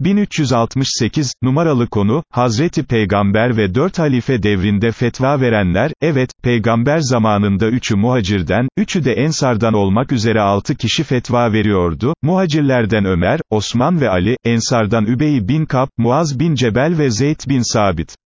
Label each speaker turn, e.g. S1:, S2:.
S1: 1368, numaralı konu, Hazreti Peygamber ve dört halife devrinde fetva verenler, evet, Peygamber zamanında üçü muhacirden, üçü de ensardan olmak üzere altı kişi fetva veriyordu, muhacirlerden Ömer, Osman ve Ali, ensardan Übey bin Kap, Muaz bin Cebel ve Zeyd bin Sabit.